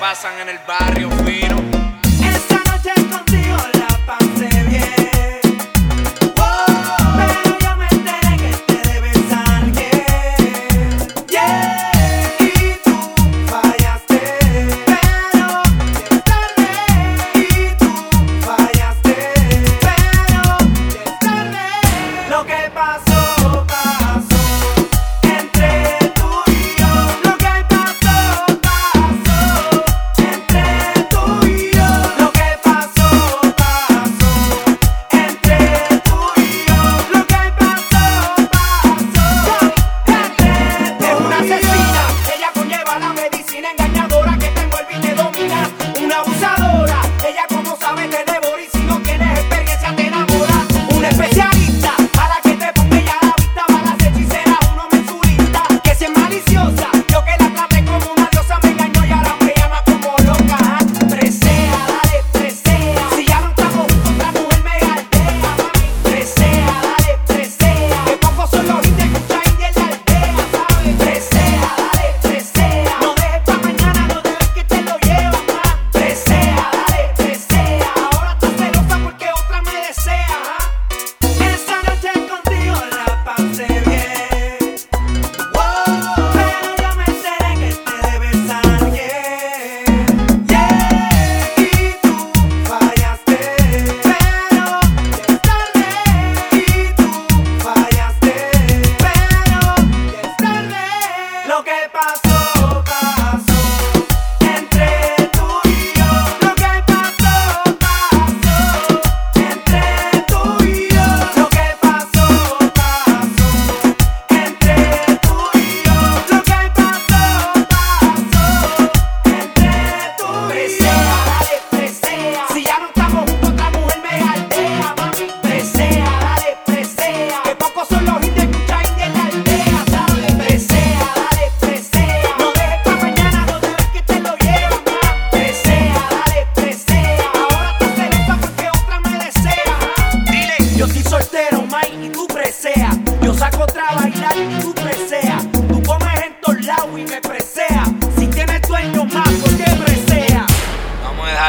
pasan en el barrio fino.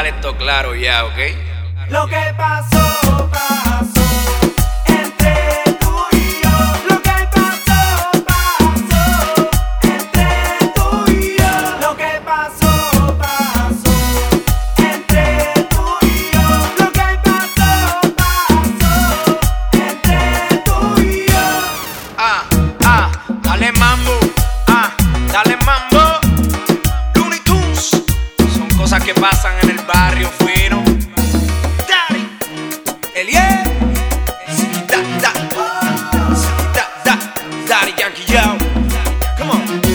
Esto claro ya, okay? Lo que pasó pasó entre tú y yo. Lo que pasó pasó entre tú y yo. Lo que pasó pasó entre tú y yo. Lo que pasó pasó entre tú y yo. Ah, ah, dale mambo, ah, dale mambo. Luny Tunes, son cosas que pasan. yo. Come on.